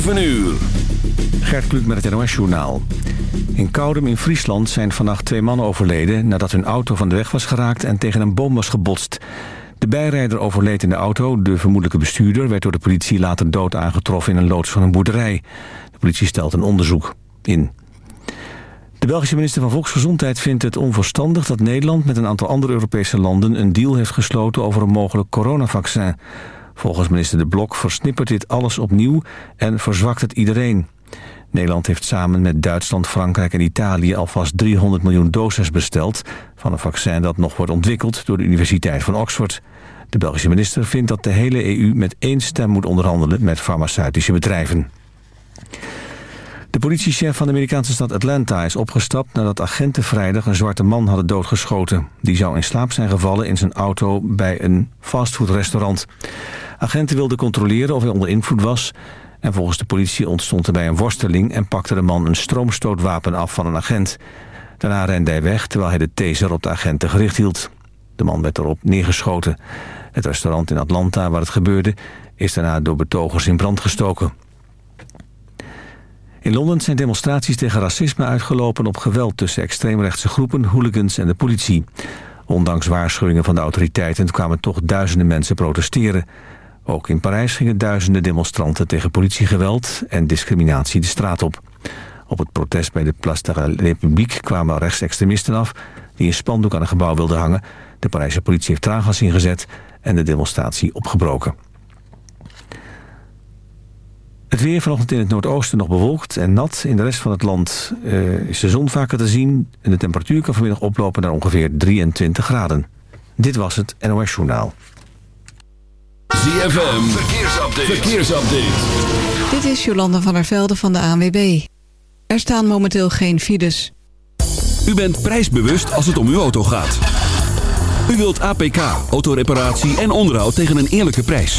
7 uur. Gert Kluk met het NOS-journaal. In Koudem in Friesland zijn vannacht twee mannen overleden... nadat hun auto van de weg was geraakt en tegen een boom was gebotst. De bijrijder overleed in de auto. De vermoedelijke bestuurder werd door de politie later dood aangetroffen... in een loods van een boerderij. De politie stelt een onderzoek in. De Belgische minister van Volksgezondheid vindt het onverstandig... dat Nederland met een aantal andere Europese landen... een deal heeft gesloten over een mogelijk coronavaccin... Volgens minister De Blok versnippert dit alles opnieuw en verzwakt het iedereen. Nederland heeft samen met Duitsland, Frankrijk en Italië alvast 300 miljoen doses besteld... van een vaccin dat nog wordt ontwikkeld door de Universiteit van Oxford. De Belgische minister vindt dat de hele EU met één stem moet onderhandelen met farmaceutische bedrijven. De politiechef van de Amerikaanse stad Atlanta is opgestapt... nadat agenten vrijdag een zwarte man hadden doodgeschoten. Die zou in slaap zijn gevallen in zijn auto bij een fastfoodrestaurant. Agenten wilden controleren of hij onder invloed was... en volgens de politie ontstond er bij een worsteling... en pakte de man een stroomstootwapen af van een agent. Daarna rende hij weg terwijl hij de taser op de agenten gericht hield. De man werd erop neergeschoten. Het restaurant in Atlanta waar het gebeurde... is daarna door betogers in brand gestoken. In Londen zijn demonstraties tegen racisme uitgelopen op geweld tussen extreemrechtse groepen, hooligans en de politie. Ondanks waarschuwingen van de autoriteiten kwamen toch duizenden mensen protesteren. Ook in Parijs gingen duizenden demonstranten tegen politiegeweld en discriminatie de straat op. Op het protest bij de Place de la République kwamen rechtsextremisten af... die een spandoek aan een gebouw wilden hangen. De Parijse politie heeft traangas ingezet en de demonstratie opgebroken. Het weer vanochtend in het noordoosten nog bewolkt en nat. In de rest van het land uh, is de zon vaker te zien... en de temperatuur kan vanmiddag oplopen naar ongeveer 23 graden. Dit was het NOS Journaal. ZFM, verkeersupdate. verkeersupdate. Dit is Jolanda van der Velde van de ANWB. Er staan momenteel geen files. U bent prijsbewust als het om uw auto gaat. U wilt APK, autoreparatie en onderhoud tegen een eerlijke prijs.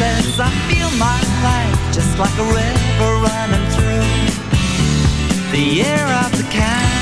says I feel my life just like a river running through the air of the canyon.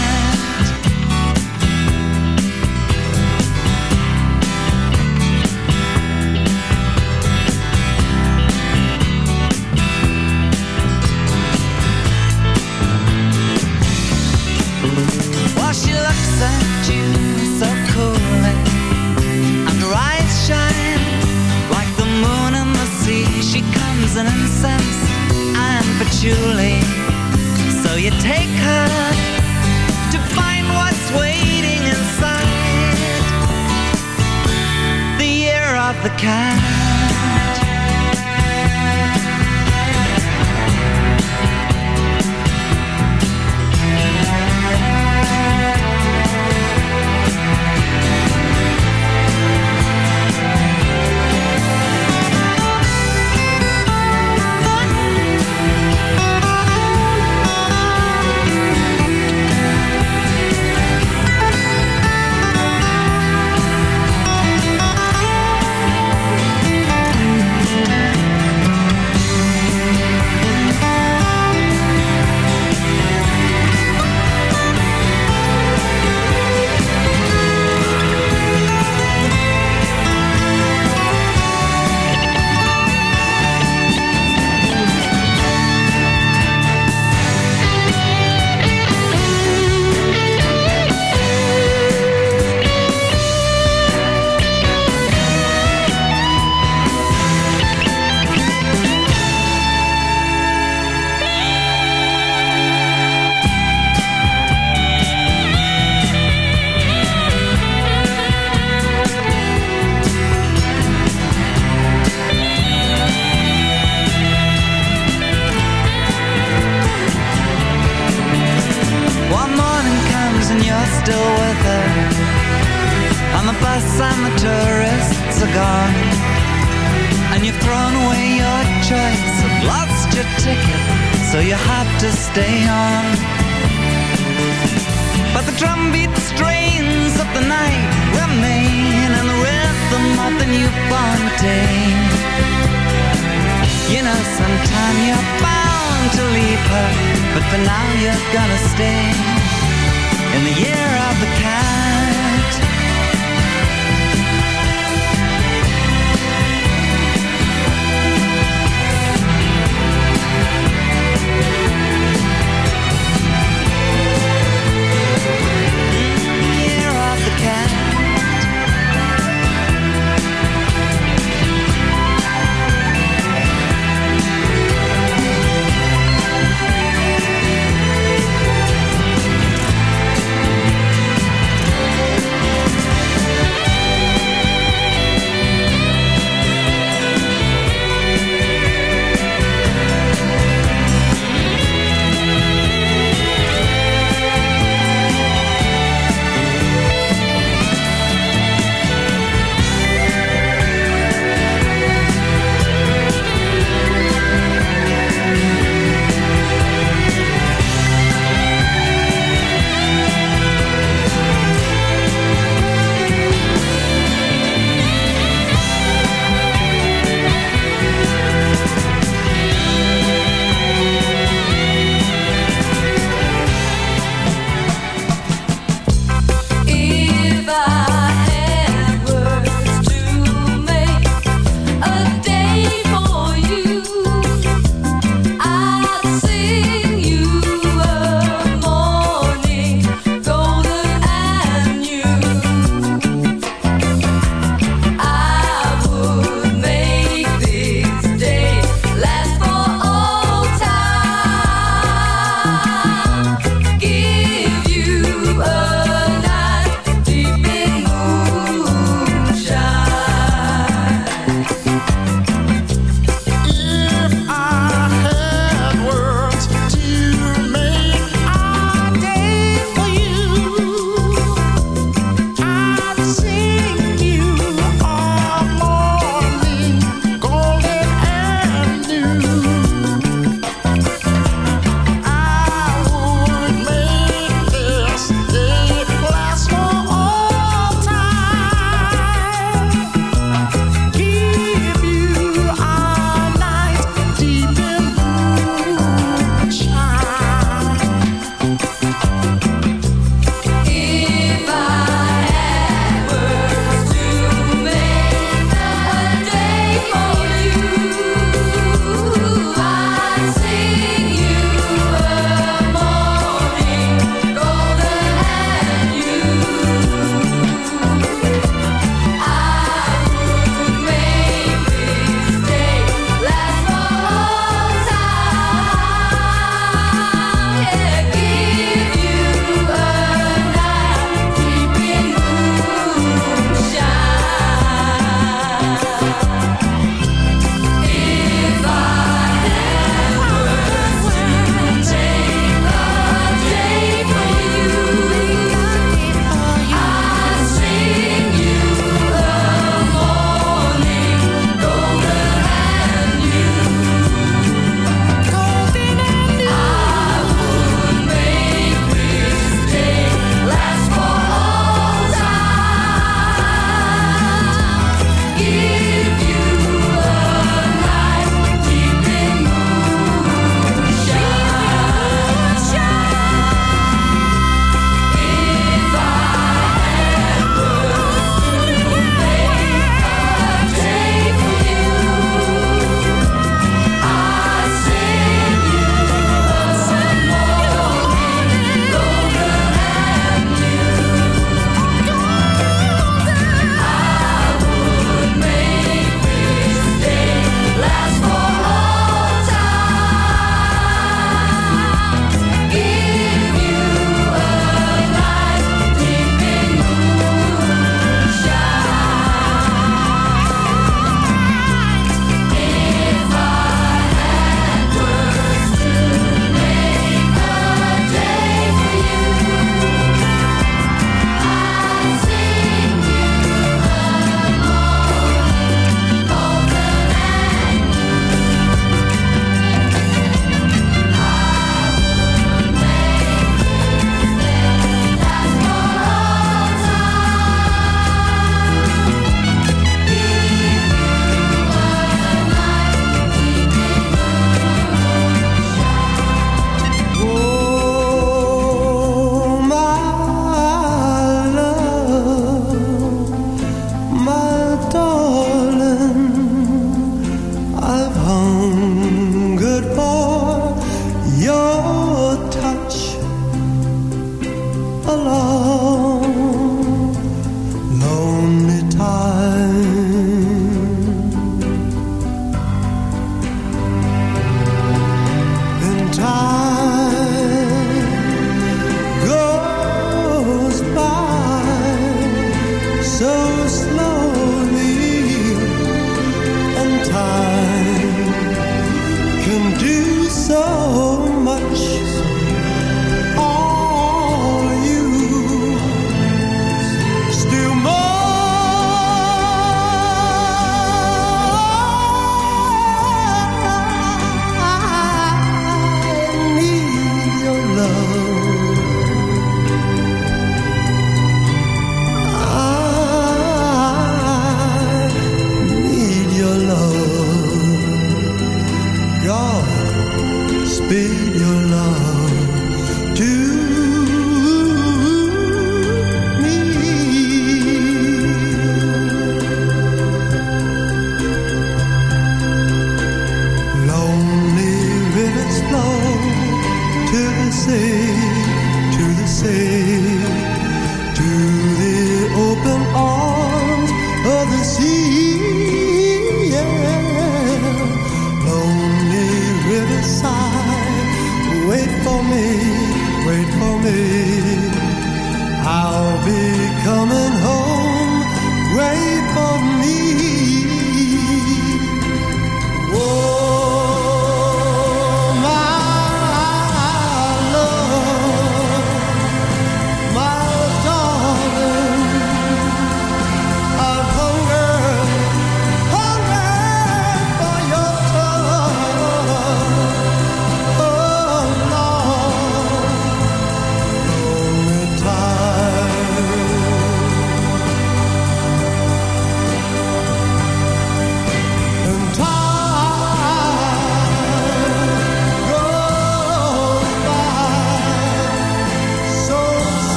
I'll be coming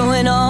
going on?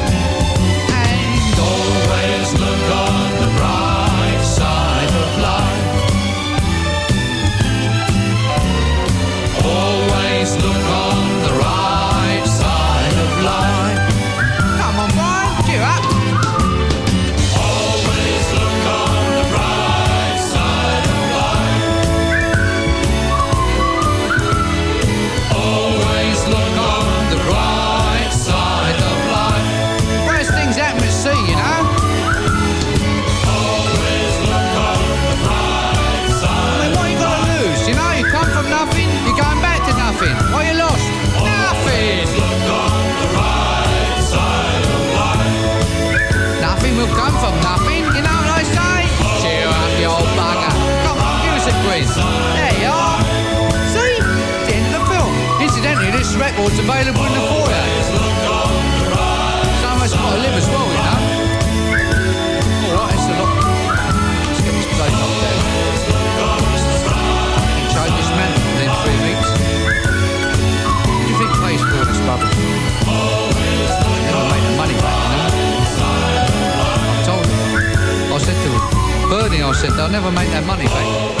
Record's available in the foyer. Of us got to live as well, you know. Alright, it's a lot. Within three do you think all? Never money back, you know. I told him. I said to him, Bernie, I said, they'll never make that money back.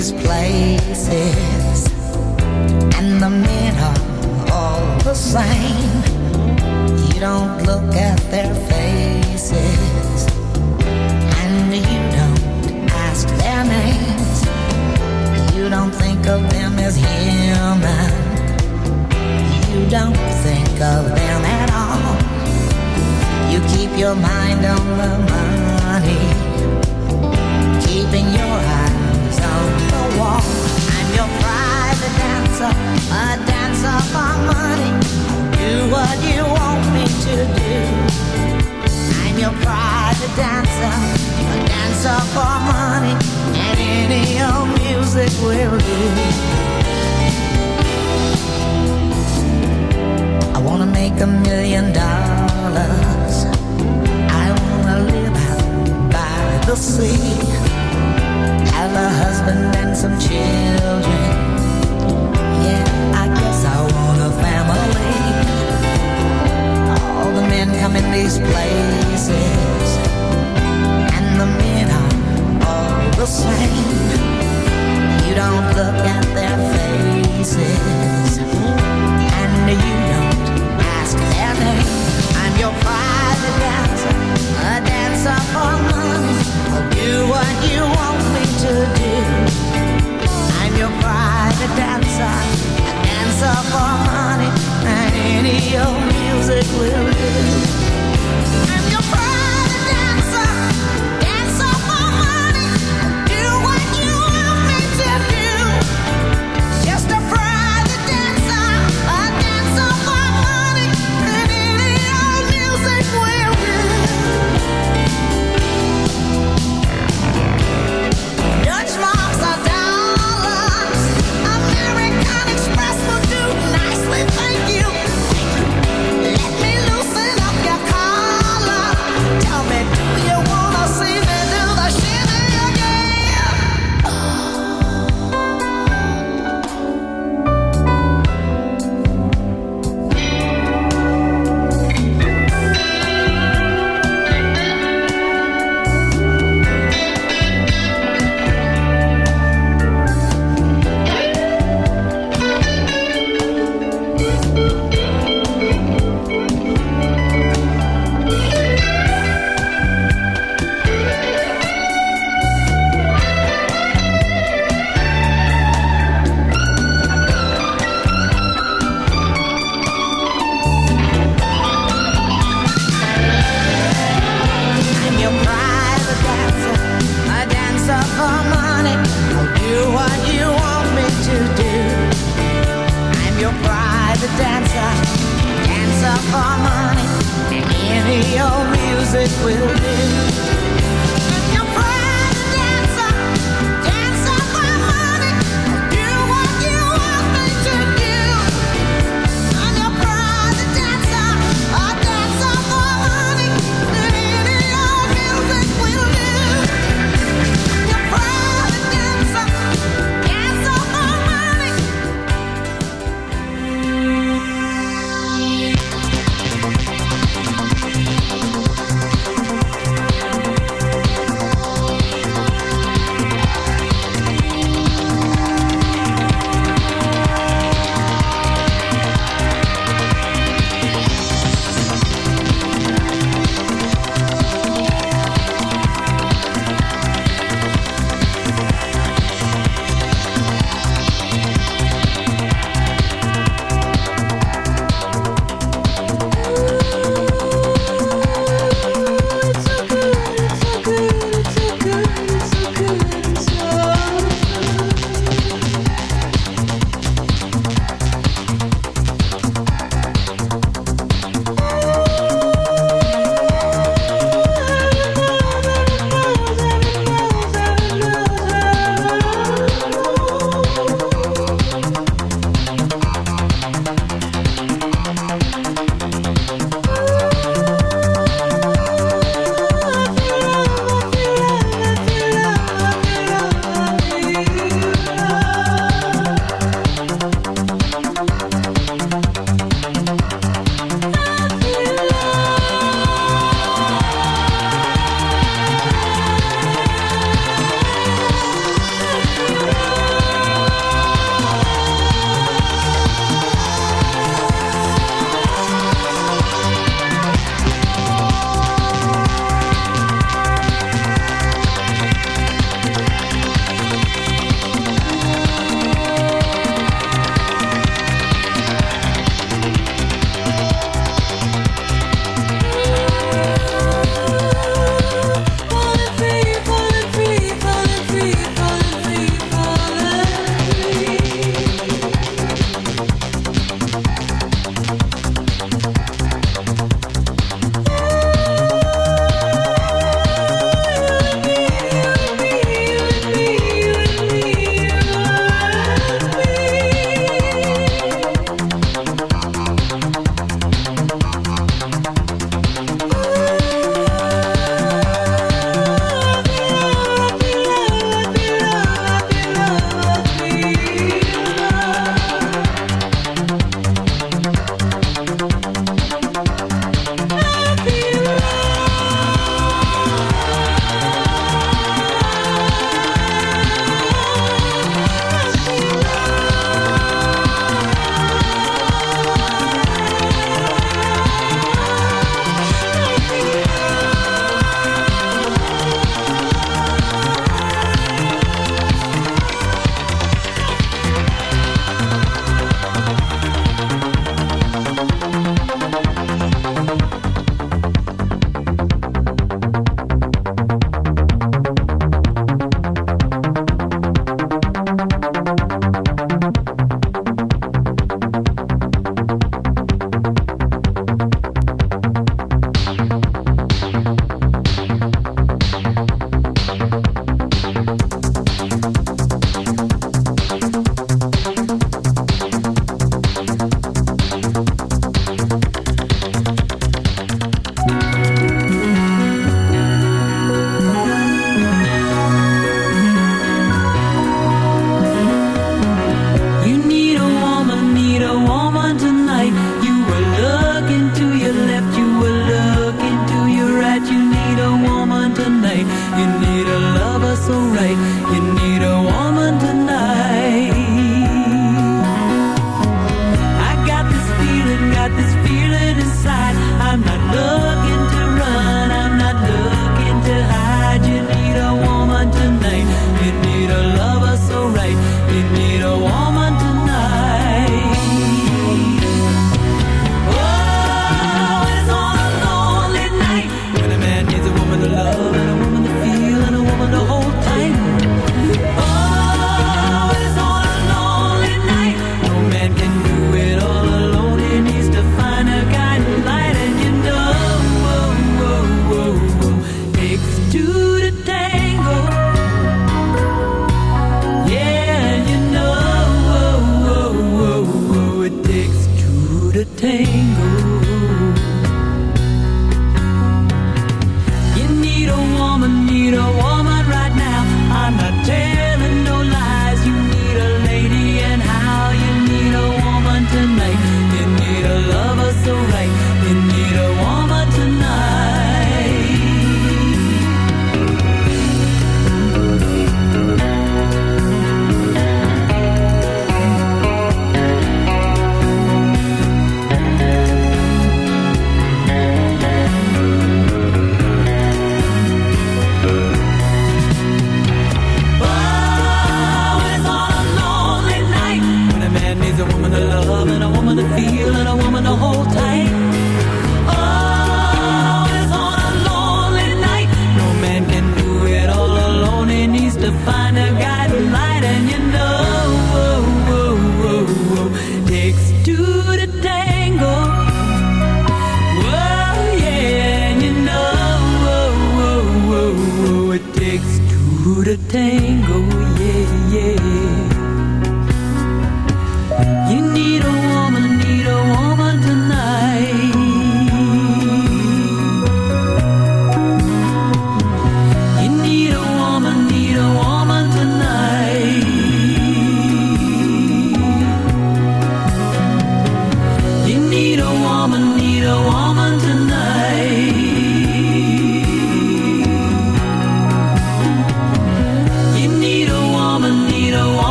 these places,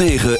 9.